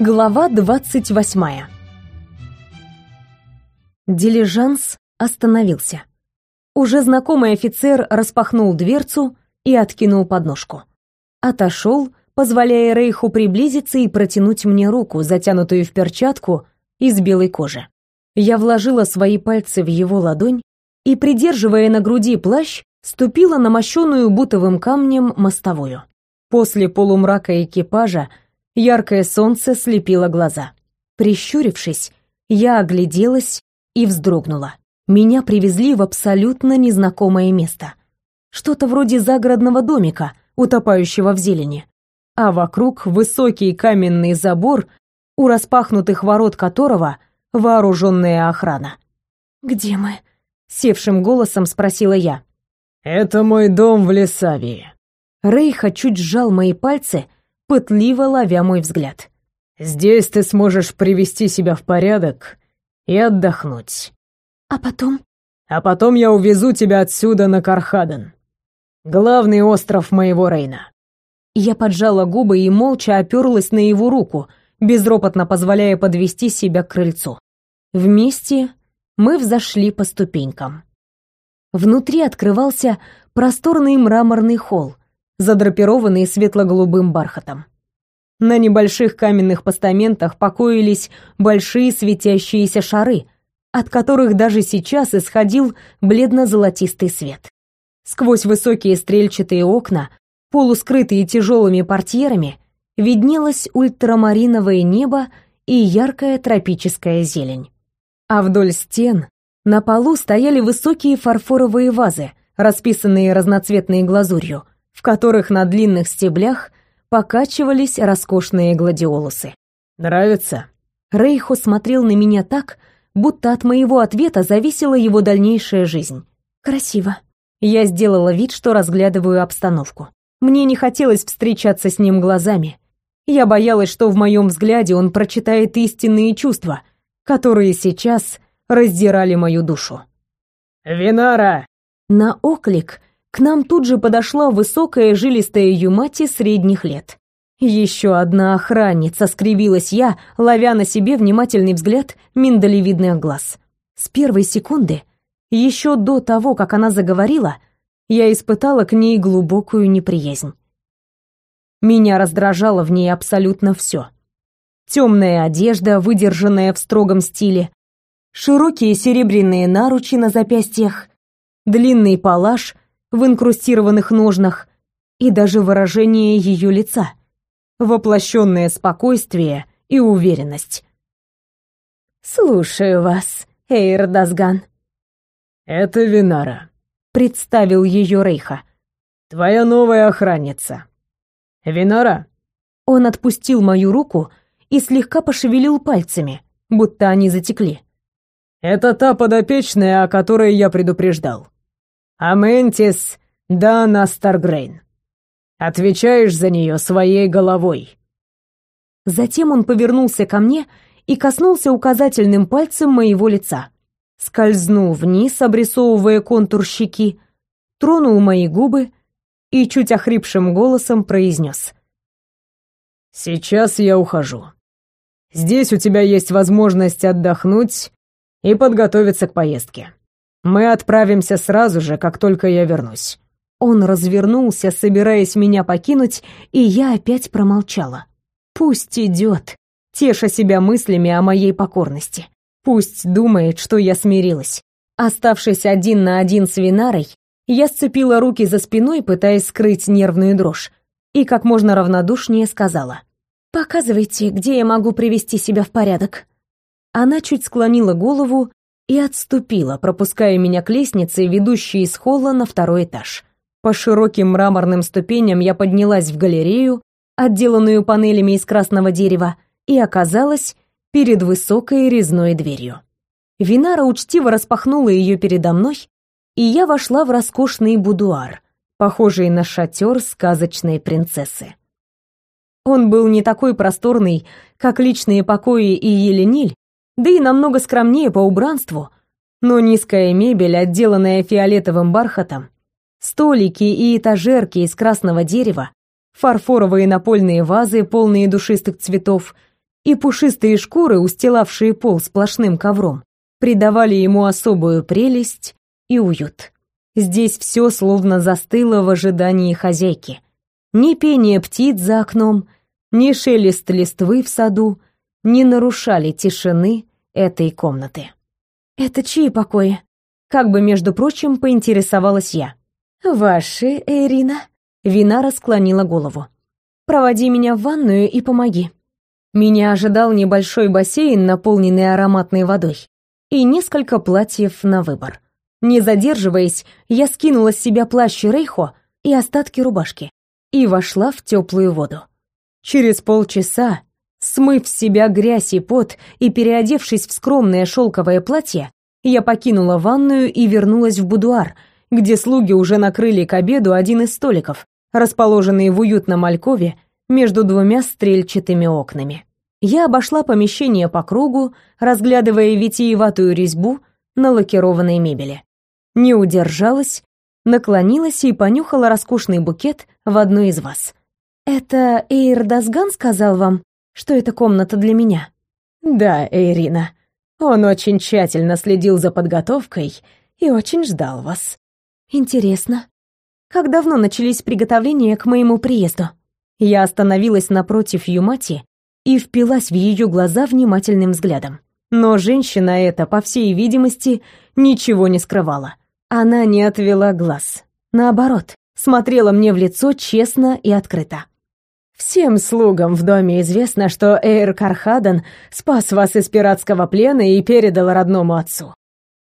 Глава двадцать восьмая. Дилижанс остановился. Уже знакомый офицер распахнул дверцу и откинул подножку. Отошел, позволяя Рейху приблизиться и протянуть мне руку, затянутую в перчатку из белой кожи. Я вложила свои пальцы в его ладонь и, придерживая на груди плащ, ступила на мощенную бутовым камнем мостовую. После полумрака экипажа яркое солнце слепило глаза. Прищурившись, я огляделась и вздрогнула. Меня привезли в абсолютно незнакомое место. Что-то вроде загородного домика, утопающего в зелени. А вокруг высокий каменный забор, у распахнутых ворот которого вооруженная охрана. «Где мы?» — севшим голосом спросила я. «Это мой дом в Лесавии». Рейха чуть сжал мои пальцы, пытливо ловя мой взгляд. «Здесь ты сможешь привести себя в порядок и отдохнуть. А потом? А потом я увезу тебя отсюда на Кархаден. Главный остров моего Рейна. Я поджала губы и молча оперлась на его руку, безропотно позволяя подвести себя к крыльцу. Вместе мы взошли по ступенькам. Внутри открывался просторный мраморный холл, задрапированный светло-голубым бархатом. На небольших каменных постаментах покоились большие светящиеся шары, от которых даже сейчас исходил бледно-золотистый свет. Сквозь высокие стрельчатые окна, полускрытые тяжелыми портьерами, виднелось ультрамариновое небо и яркая тропическая зелень. А вдоль стен на полу стояли высокие фарфоровые вазы, расписанные разноцветной глазурью, в которых на длинных стеблях покачивались роскошные гладиолусы. «Нравится?» Рейхо смотрел на меня так, будто от моего ответа зависела его дальнейшая жизнь. «Красиво». Я сделала вид, что разглядываю обстановку. Мне не хотелось встречаться с ним глазами. Я боялась, что в моем взгляде он прочитает истинные чувства, которые сейчас раздирали мою душу. «Винара!» На оклик к нам тут же подошла высокая жилистая Юмати средних лет. Еще одна охранница, скривилась я, ловя на себе внимательный взгляд миндалевидных глаз. С первой секунды, еще до того, как она заговорила, я испытала к ней глубокую неприязнь. Меня раздражало в ней абсолютно все. Темная одежда, выдержанная в строгом стиле, широкие серебряные наручи на запястьях, длинный палаш в инкрустированных ножнах и даже выражение ее лица, воплощенное спокойствие и уверенность. «Слушаю вас, Эйр Дасган». «Это Винара», — представил ее Рейха. «Твоя новая охранница. Винара?» Он отпустил мою руку и слегка пошевелил пальцами, будто они затекли. «Это та подопечная, о которой я предупреждал. Аментис Дана Старгрейн. Отвечаешь за нее своей головой. Затем он повернулся ко мне и коснулся указательным пальцем моего лица. Скользнул вниз, обрисовывая контур щеки, тронул мои губы и чуть охрипшим голосом произнес. «Сейчас я ухожу. Здесь у тебя есть возможность отдохнуть и подготовиться к поездке. Мы отправимся сразу же, как только я вернусь». Он развернулся, собираясь меня покинуть, и я опять промолчала. «Пусть идет, теша себя мыслями о моей покорности. Пусть думает, что я смирилась». Оставшись один на один с Винарой, я сцепила руки за спиной, пытаясь скрыть нервную дрожь, и как можно равнодушнее сказала. «Показывайте, где я могу привести себя в порядок». Она чуть склонила голову и отступила, пропуская меня к лестнице, ведущей из холла на второй этаж. По широким мраморным ступеням я поднялась в галерею, отделанную панелями из красного дерева, и оказалась перед высокой резной дверью. Винара учтиво распахнула ее передо мной, и я вошла в роскошный будуар, похожий на шатер сказочной принцессы. Он был не такой просторный, как личные покои и Елениль, да и намного скромнее по убранству, но низкая мебель, отделанная фиолетовым бархатом, столики и этажерки из красного дерева, фарфоровые напольные вазы, полные душистых цветов, и пушистые шкуры, устилавшие пол сплошным ковром, придавали ему особую прелесть и уют. Здесь все словно застыло в ожидании хозяйки. Ни пение птиц за окном, ни шелест листвы в саду не нарушали тишины этой комнаты. «Это чьи покои?» Как бы, между прочим, поинтересовалась я. «Ваши, Эрина?» Вина расклонила голову. «Проводи меня в ванную и помоги». Меня ожидал небольшой бассейн, наполненный ароматной водой, и несколько платьев на выбор. Не задерживаясь, я скинула с себя плащ Рейхо и остатки рубашки и вошла в теплую воду. Через полчаса, смыв с себя грязь и пот и переодевшись в скромное шелковое платье, я покинула ванную и вернулась в будуар, где слуги уже накрыли к обеду один из столиков, расположенный в уютном алькове между двумя стрельчатыми окнами. Я обошла помещение по кругу, разглядывая витиеватую резьбу на лакированной мебели. Не удержалась, наклонилась и понюхала роскошный букет в одной из вас. «Это Эйр Дасган сказал вам, что эта комната для меня?» «Да, Эйрина. Он очень тщательно следил за подготовкой и очень ждал вас». «Интересно. Как давно начались приготовления к моему приезду?» Я остановилась напротив Юмати и впилась в ее глаза внимательным взглядом. Но женщина эта, по всей видимости, ничего не скрывала. Она не отвела глаз. Наоборот, смотрела мне в лицо честно и открыто. Всем слугам в доме известно, что Эйр Кархадан спас вас из пиратского плена и передал родному отцу.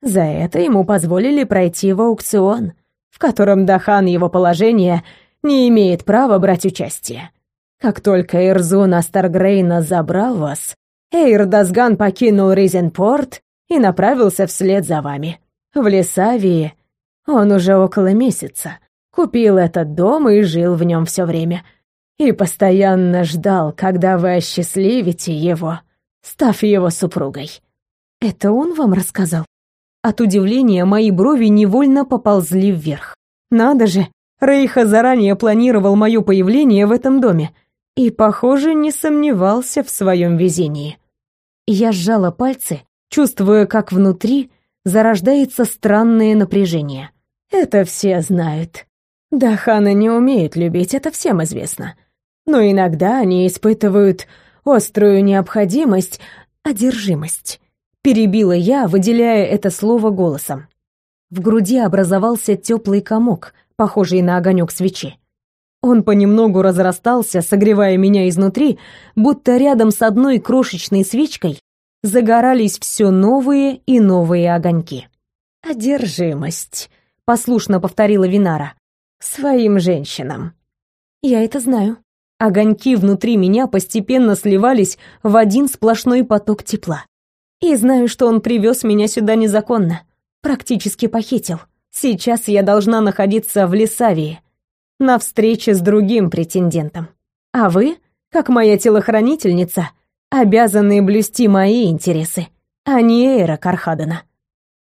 За это ему позволили пройти в аукцион, в котором Дахан его положение не имеет права брать участие. Как только Эрзун Астаргрейна забрал вас, Эйр Дасган покинул Ризенпорт и направился вслед за вами. В Лесавии он уже около месяца. Купил этот дом и жил в нем все время. И постоянно ждал, когда вы осчастливите его, став его супругой. Это он вам рассказал? От удивления мои брови невольно поползли вверх. Надо же, Рейха заранее планировал мое появление в этом доме и, похоже, не сомневался в своем везении. Я сжала пальцы, чувствуя, как внутри зарождается странное напряжение. Это все знают. Да, ханы не умеют любить, это всем известно. Но иногда они испытывают острую необходимость, одержимость. Перебила я, выделяя это слово голосом. В груди образовался теплый комок, похожий на огонек свечи. Он понемногу разрастался, согревая меня изнутри, будто рядом с одной крошечной свечкой загорались все новые и новые огоньки. «Одержимость», — послушно повторила Винара, — «своим женщинам». «Я это знаю». Огоньки внутри меня постепенно сливались в один сплошной поток тепла. И знаю, что он привез меня сюда незаконно, практически похитил. Сейчас я должна находиться в Лесавии, на встрече с другим претендентом. А вы, как моя телохранительница, обязаны блюсти мои интересы, а не Эйра Кархадена.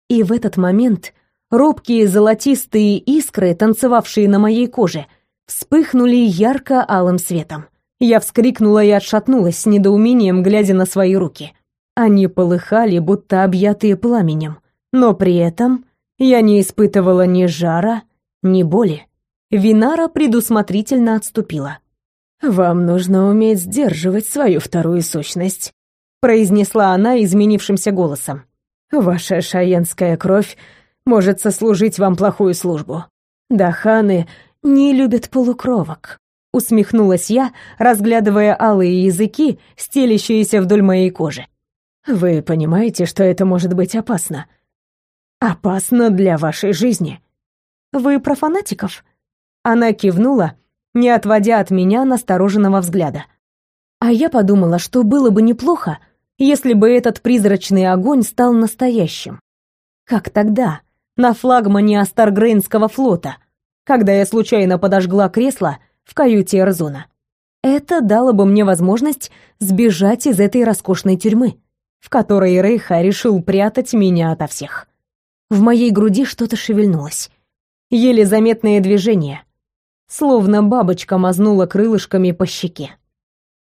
И в этот момент робкие золотистые искры, танцевавшие на моей коже, вспыхнули ярко-алым светом. Я вскрикнула и отшатнулась с недоумением, глядя на свои руки. Они полыхали, будто объятые пламенем, но при этом я не испытывала ни жара, ни боли. Винара предусмотрительно отступила. «Вам нужно уметь сдерживать свою вторую сущность», произнесла она изменившимся голосом. «Ваша шаенская кровь может сослужить вам плохую службу. Даханы не любят полукровок», усмехнулась я, разглядывая алые языки, стелящиеся вдоль моей кожи. «Вы понимаете, что это может быть опасно?» «Опасно для вашей жизни». «Вы про фанатиков?» Она кивнула, не отводя от меня настороженного взгляда. А я подумала, что было бы неплохо, если бы этот призрачный огонь стал настоящим. Как тогда, на флагмане Астаргрейнского флота, когда я случайно подожгла кресло в каюте Эрзона. Это дало бы мне возможность сбежать из этой роскошной тюрьмы, в которой Рейха решил прятать меня ото всех. В моей груди что-то шевельнулось. Еле заметное движение, словно бабочка мазнула крылышками по щеке.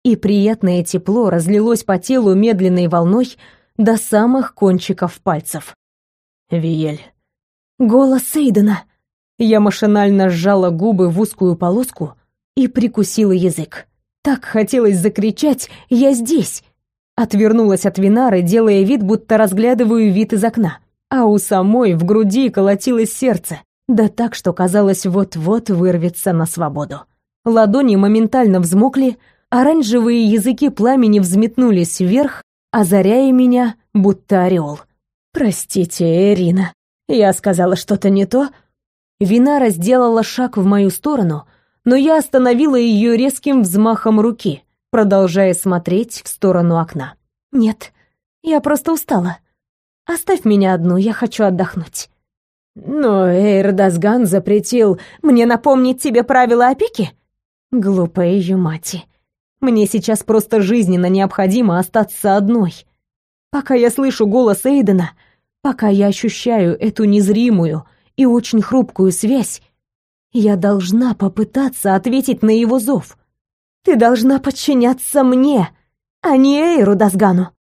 и приятное тепло разлилось по телу медленной волной до самых кончиков пальцев. «Виель». Голос Сейдена. Я машинально сжала губы в узкую полоску и прикусила язык. Так хотелось закричать «Я здесь!» Отвернулась от Винары, делая вид, будто разглядываю вид из окна. А у самой в груди колотилось сердце, да так, что казалось, вот-вот вырвется на свободу. Ладони моментально взмокли, оранжевые языки пламени взметнулись вверх, озаряя меня, будто орел. «Простите, Ирина, я сказала что-то не то?» Винара сделала шаг в мою сторону, но я остановила ее резким взмахом руки, продолжая смотреть в сторону окна. «Нет, я просто устала. Оставь меня одну, я хочу отдохнуть». «Но Эйрдасган запретил мне напомнить тебе правила опеки?» Глупая ее мать. Мне сейчас просто жизненно необходимо остаться одной. Пока я слышу голос Эйдена, пока я ощущаю эту незримую и очень хрупкую связь, я должна попытаться ответить на его зов. Ты должна подчиняться мне, а не Эйру Дасгану.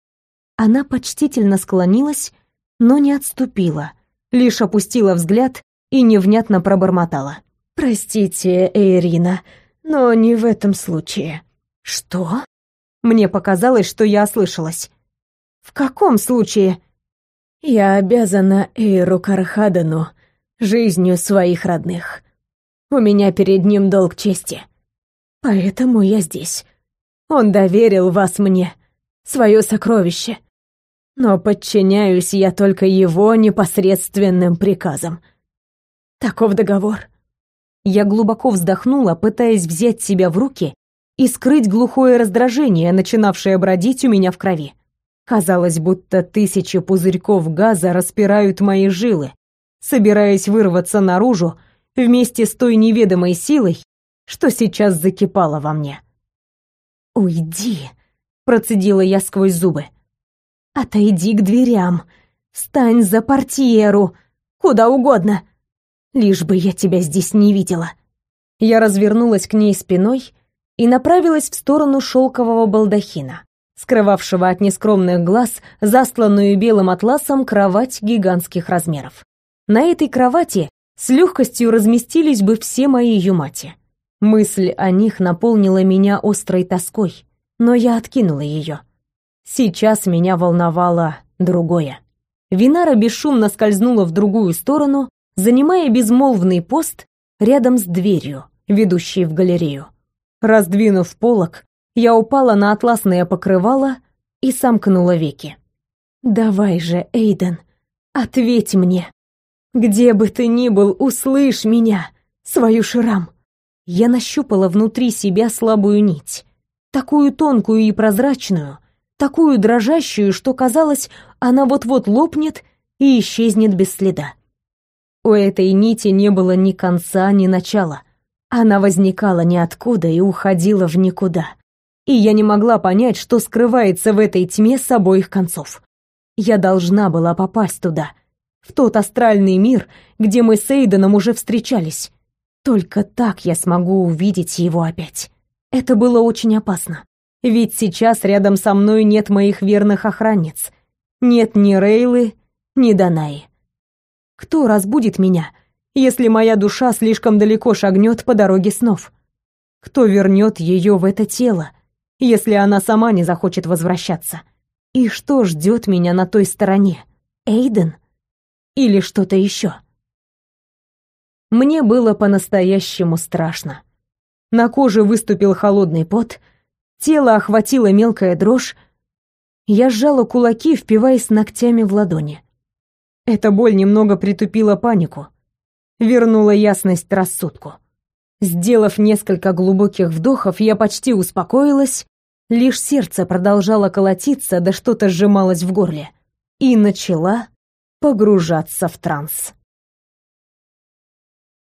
Она почтительно склонилась, но не отступила, лишь опустила взгляд и невнятно пробормотала. «Простите, Эйрина, но не в этом случае». «Что?» Мне показалось, что я ослышалась. «В каком случае?» «Я обязана Эйру Кархадану жизнью своих родных. У меня перед ним долг чести. Поэтому я здесь. Он доверил вас мне, свое сокровище. Но подчиняюсь я только его непосредственным приказам. Таков договор». Я глубоко вздохнула, пытаясь взять себя в руки и скрыть глухое раздражение, начинавшее бродить у меня в крови. Казалось, будто тысячи пузырьков газа распирают мои жилы, собираясь вырваться наружу вместе с той неведомой силой, что сейчас закипала во мне. «Уйди!» — процедила я сквозь зубы. «Отойди к дверям, встань за портьеру, куда угодно, лишь бы я тебя здесь не видела». Я развернулась к ней спиной и направилась в сторону шелкового балдахина, скрывавшего от нескромных глаз застланную белым атласом кровать гигантских размеров. На этой кровати с легкостью разместились бы все мои юмати. Мысль о них наполнила меня острой тоской, но я откинула ее. Сейчас меня волновало другое. Винара бесшумно скользнула в другую сторону, занимая безмолвный пост рядом с дверью, ведущей в галерею. Раздвинув полог, я упала на атласное покрывало и сомкнула веки. «Давай же, Эйден, ответь мне. Где бы ты ни был, услышь меня, свою шрам». Я нащупала внутри себя слабую нить, такую тонкую и прозрачную, такую дрожащую, что казалось, она вот-вот лопнет и исчезнет без следа. У этой нити не было ни конца, ни начала. Она возникала ниоткуда и уходила в никуда. И я не могла понять, что скрывается в этой тьме с обоих концов. Я должна была попасть туда, в тот астральный мир, где мы с Эйденом уже встречались. Только так я смогу увидеть его опять. Это было очень опасно. Ведь сейчас рядом со мной нет моих верных охранниц. Нет ни Рейлы, ни Данаи. Кто разбудит меня, если моя душа слишком далеко шагнет по дороге снов? Кто вернет ее в это тело, если она сама не захочет возвращаться? И что ждет меня на той стороне? Эйден? Или что-то еще? Мне было по-настоящему страшно. На коже выступил холодный пот, тело охватила мелкая дрожь. Я сжала кулаки, впиваясь ногтями в ладони. Эта боль немного притупила панику, вернула ясность рассудку. Сделав несколько глубоких вдохов, я почти успокоилась, лишь сердце продолжало колотиться, да что-то сжималось в горле, и начала погружаться в транс.